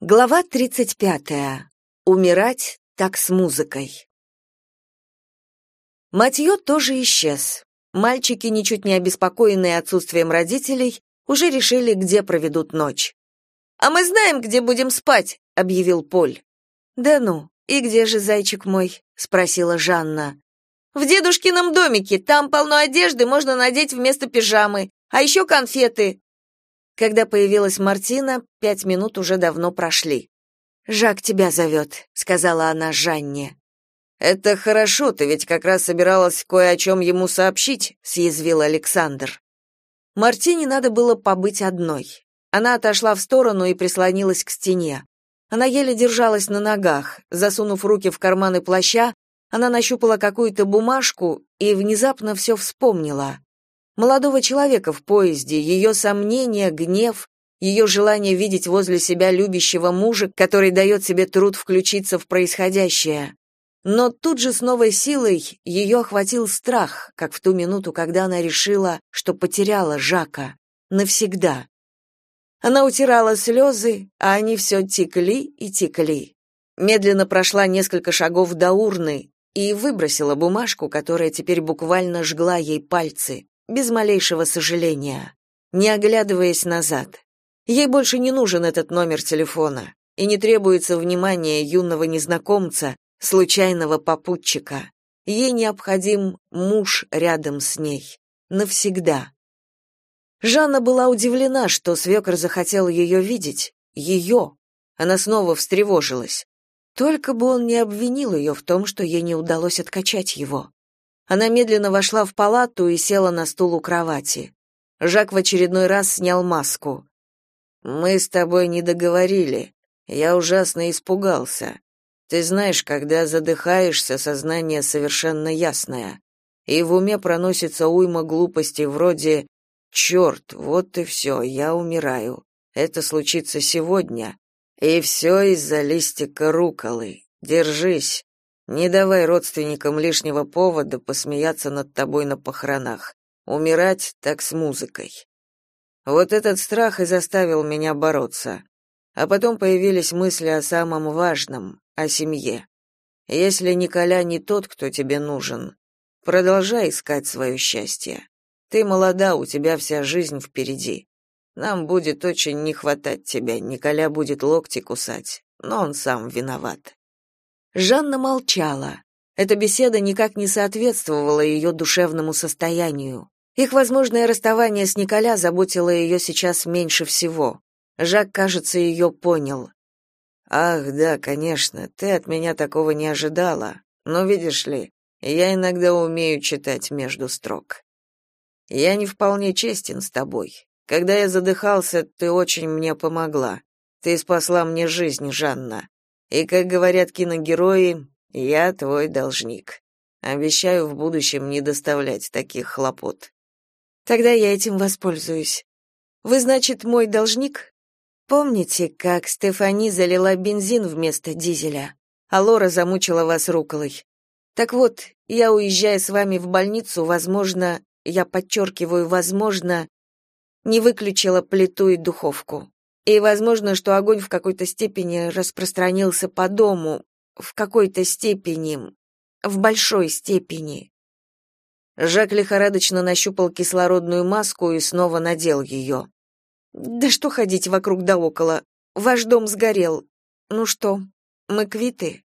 Глава 35. Умирать так с музыкой. Матье тоже исчез. Мальчики, ничуть не обеспокоенные отсутствием родителей, уже решили, где проведут ночь. «А мы знаем, где будем спать», — объявил Поль. «Да ну, и где же зайчик мой?» — спросила Жанна. «В дедушкином домике, там полно одежды, можно надеть вместо пижамы, а еще конфеты. Когда появилась Мартина, пять минут уже давно прошли. «Жак тебя зовет», — сказала она Жанне. «Это хорошо, ты ведь как раз собиралась кое о чем ему сообщить», — съязвил Александр. Мартине надо было побыть одной. Она отошла в сторону и прислонилась к стене. Она еле держалась на ногах. Засунув руки в карманы плаща, она нащупала какую-то бумажку и внезапно все вспомнила молодого человека в поезде, ее сомнения, гнев, ее желание видеть возле себя любящего мужа, который дает себе труд включиться в происходящее. Но тут же с новой силой ее охватил страх, как в ту минуту, когда она решила, что потеряла Жака. Навсегда. Она утирала слезы, а они все текли и текли. Медленно прошла несколько шагов до урны и выбросила бумажку, которая теперь буквально жгла ей пальцы без малейшего сожаления, не оглядываясь назад. Ей больше не нужен этот номер телефона, и не требуется внимания юного незнакомца, случайного попутчика. Ей необходим муж рядом с ней. Навсегда. Жанна была удивлена, что свекр захотел ее видеть. Ее. Она снова встревожилась. Только бы он не обвинил ее в том, что ей не удалось откачать его. Она медленно вошла в палату и села на стул у кровати. Жак в очередной раз снял маску. «Мы с тобой не договорили. Я ужасно испугался. Ты знаешь, когда задыхаешься, сознание совершенно ясное. И в уме проносится уйма глупостей вроде «Черт, вот и все, я умираю. Это случится сегодня. И все из-за листика руколы. Держись. Не давай родственникам лишнего повода посмеяться над тобой на похоронах. Умирать так с музыкой. Вот этот страх и заставил меня бороться. А потом появились мысли о самом важном о семье. Если Николя не тот, кто тебе нужен, продолжай искать свое счастье. Ты молода, у тебя вся жизнь впереди. Нам будет очень не хватать тебя, Николя будет локти кусать, но он сам виноват. Жанна молчала. Эта беседа никак не соответствовала ее душевному состоянию. Их возможное расставание с Николя заботило ее сейчас меньше всего. Жак, кажется, ее понял. «Ах, да, конечно, ты от меня такого не ожидала. Но видишь ли, я иногда умею читать между строк. Я не вполне честен с тобой. Когда я задыхался, ты очень мне помогла. Ты спасла мне жизнь, Жанна. И, как говорят киногерои, я твой должник. Обещаю в будущем не доставлять таких хлопот. Тогда я этим воспользуюсь. Вы, значит, мой должник? Помните, как Стефани залила бензин вместо дизеля, а Лора замучила вас руколой? Так вот, я, уезжая с вами в больницу, возможно, я подчеркиваю, возможно, не выключила плиту и духовку. И возможно, что огонь в какой-то степени распространился по дому, в какой-то степени, в большой степени. Жак лихорадочно нащупал кислородную маску и снова надел ее. «Да что ходить вокруг да около? Ваш дом сгорел. Ну что, мы квиты?»